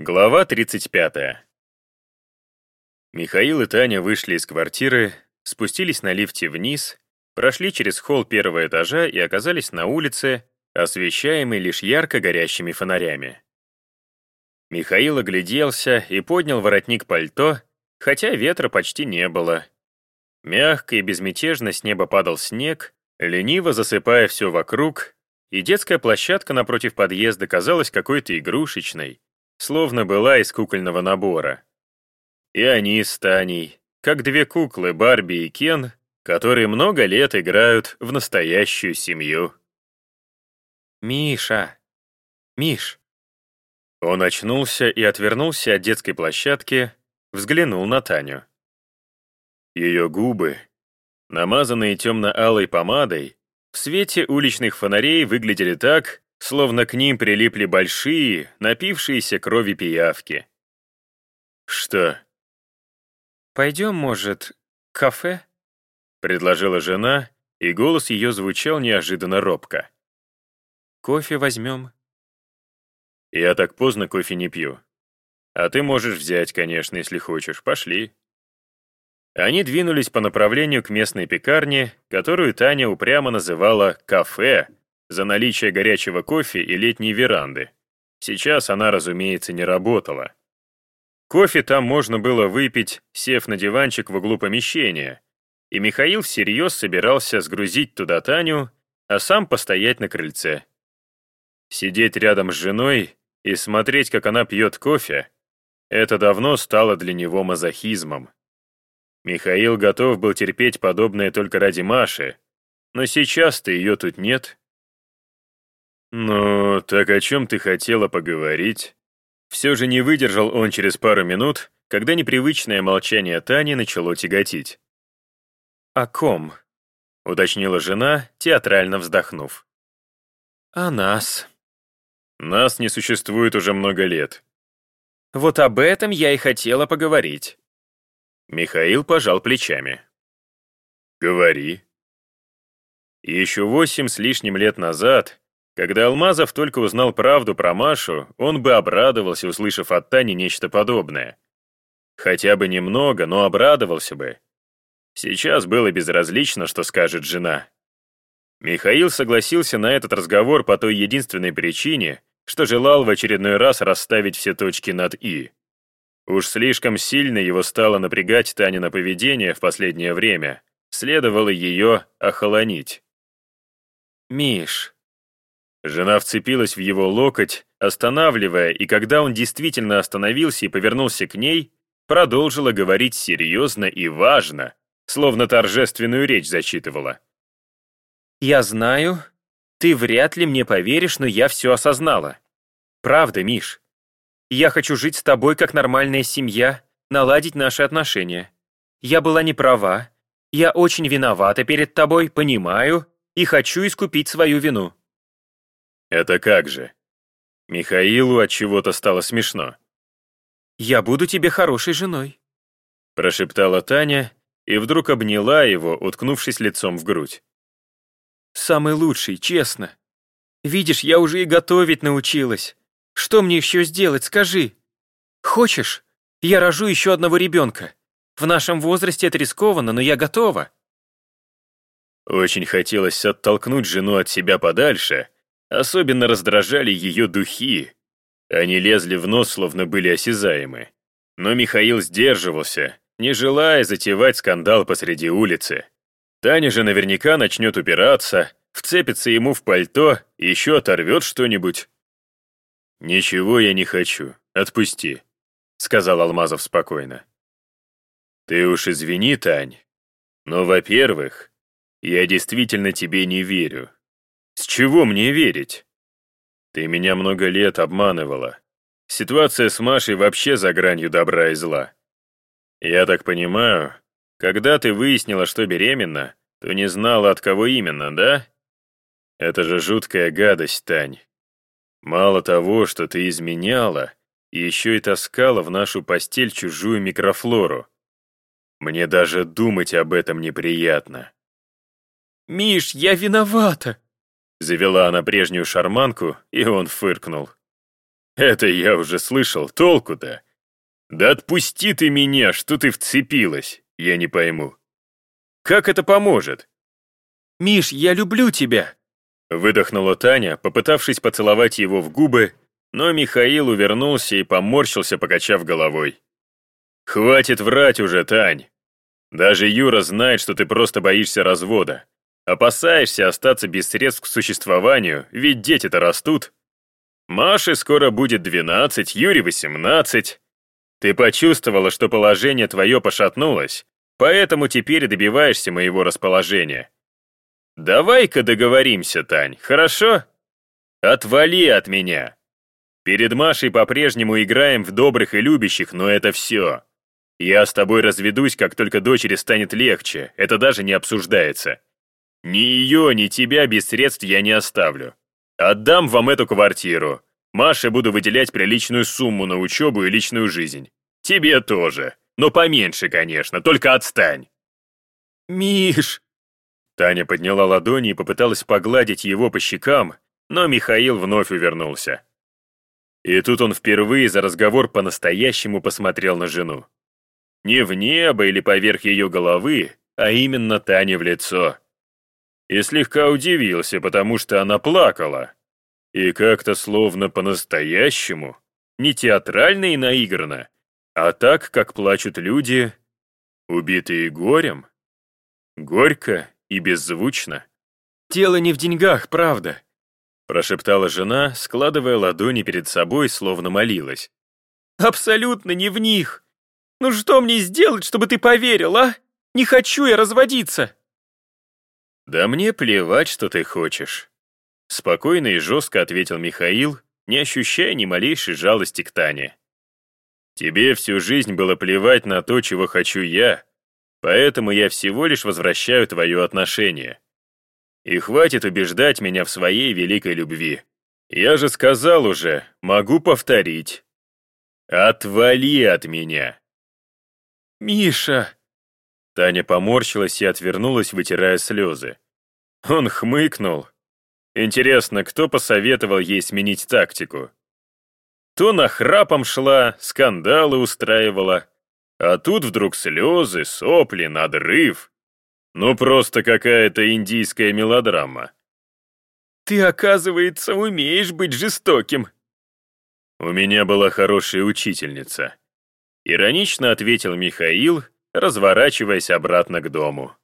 Глава 35. Михаил и Таня вышли из квартиры, спустились на лифте вниз, прошли через холл первого этажа и оказались на улице, освещаемой лишь ярко горящими фонарями. Михаил огляделся и поднял воротник пальто, хотя ветра почти не было. Мягко и безмятежно с неба падал снег, лениво засыпая все вокруг, и детская площадка напротив подъезда казалась какой-то игрушечной, словно была из кукольного набора. И они с Таней, как две куклы Барби и Кен, которые много лет играют в настоящую семью. «Миша! Миш!» Он очнулся и отвернулся от детской площадки, взглянул на Таню. Ее губы, намазанные темно-алой помадой, в свете уличных фонарей выглядели так, словно к ним прилипли большие, напившиеся крови пиявки. «Что?» «Пойдем, может, к кафе?» — предложила жена, и голос ее звучал неожиданно робко. «Кофе возьмем?» «Я так поздно кофе не пью. А ты можешь взять, конечно, если хочешь. Пошли». Они двинулись по направлению к местной пекарне, которую Таня упрямо называла «кафе», за наличие горячего кофе и летней веранды. Сейчас она, разумеется, не работала. Кофе там можно было выпить, сев на диванчик в углу помещения, и Михаил всерьез собирался сгрузить туда Таню, а сам постоять на крыльце. Сидеть рядом с женой и смотреть, как она пьет кофе, это давно стало для него мазохизмом. Михаил готов был терпеть подобное только ради Маши, но сейчас-то ее тут нет, «Ну, так о чем ты хотела поговорить?» Все же не выдержал он через пару минут, когда непривычное молчание Тани начало тяготить. «О ком?» — уточнила жена, театрально вздохнув. «О нас». «Нас не существует уже много лет». «Вот об этом я и хотела поговорить». Михаил пожал плечами. «Говори». Еще восемь с лишним лет назад когда Алмазов только узнал правду про Машу, он бы обрадовался, услышав от Тани нечто подобное. Хотя бы немного, но обрадовался бы. Сейчас было безразлично, что скажет жена. Михаил согласился на этот разговор по той единственной причине, что желал в очередной раз расставить все точки над «и». Уж слишком сильно его стало напрягать Танино поведение в последнее время. Следовало ее охолонить. «Миш», Жена вцепилась в его локоть, останавливая, и когда он действительно остановился и повернулся к ней, продолжила говорить серьезно и важно, словно торжественную речь зачитывала. «Я знаю, ты вряд ли мне поверишь, но я все осознала. Правда, Миш. Я хочу жить с тобой как нормальная семья, наладить наши отношения. Я была не права, я очень виновата перед тобой, понимаю, и хочу искупить свою вину. «Это как же?» Михаилу от чего-то стало смешно. «Я буду тебе хорошей женой», прошептала Таня и вдруг обняла его, уткнувшись лицом в грудь. «Самый лучший, честно. Видишь, я уже и готовить научилась. Что мне еще сделать, скажи? Хочешь, я рожу еще одного ребенка? В нашем возрасте это рискованно, но я готова». Очень хотелось оттолкнуть жену от себя подальше, Особенно раздражали ее духи. Они лезли в нос, словно были осязаемы. Но Михаил сдерживался, не желая затевать скандал посреди улицы. Таня же наверняка начнет упираться, вцепится ему в пальто еще оторвет что-нибудь. «Ничего я не хочу, отпусти», — сказал Алмазов спокойно. «Ты уж извини, Тань, но, во-первых, я действительно тебе не верю. С чего мне верить? Ты меня много лет обманывала. Ситуация с Машей вообще за гранью добра и зла. Я так понимаю, когда ты выяснила, что беременна, то не знала, от кого именно, да? Это же жуткая гадость, Тань. Мало того, что ты изменяла, еще и таскала в нашу постель чужую микрофлору. Мне даже думать об этом неприятно. «Миш, я виновата!» Завела она прежнюю шарманку, и он фыркнул. Это я уже слышал, толку-то. Да отпусти ты меня, что ты вцепилась, я не пойму. Как это поможет? «Миш, я люблю тебя!» Выдохнула Таня, попытавшись поцеловать его в губы, но Михаил увернулся и поморщился, покачав головой. «Хватит врать уже, Тань. Даже Юра знает, что ты просто боишься развода. Опасаешься остаться без средств к существованию, ведь дети-то растут. Маше скоро будет 12, Юре 18. Ты почувствовала, что положение твое пошатнулось, поэтому теперь добиваешься моего расположения. Давай-ка договоримся, Тань, хорошо? Отвали от меня. Перед Машей по-прежнему играем в добрых и любящих, но это все. Я с тобой разведусь, как только дочери станет легче, это даже не обсуждается. Ни ее, ни тебя без средств я не оставлю. Отдам вам эту квартиру. Маше буду выделять приличную сумму на учебу и личную жизнь. Тебе тоже. Но поменьше, конечно, только отстань. «Миш!» Таня подняла ладони и попыталась погладить его по щекам, но Михаил вновь увернулся. И тут он впервые за разговор по-настоящему посмотрел на жену. Не в небо или поверх ее головы, а именно Тане в лицо и слегка удивился, потому что она плакала. И как-то словно по-настоящему, не театрально и наигранно, а так, как плачут люди, убитые горем. Горько и беззвучно. «Дело не в деньгах, правда», прошептала жена, складывая ладони перед собой, словно молилась. «Абсолютно не в них. Ну что мне сделать, чтобы ты поверил, а? Не хочу я разводиться!» «Да мне плевать, что ты хочешь», — спокойно и жестко ответил Михаил, не ощущая ни малейшей жалости к Тане. «Тебе всю жизнь было плевать на то, чего хочу я, поэтому я всего лишь возвращаю твое отношение. И хватит убеждать меня в своей великой любви. Я же сказал уже, могу повторить. Отвали от меня!» «Миша!» Таня поморщилась и отвернулась, вытирая слезы. Он хмыкнул. Интересно, кто посоветовал ей сменить тактику? То нахрапом шла, скандалы устраивала, а тут вдруг слезы, сопли, надрыв. Ну просто какая-то индийская мелодрама. «Ты, оказывается, умеешь быть жестоким», «У меня была хорошая учительница», — иронично ответил Михаил, разворачиваясь обратно к дому.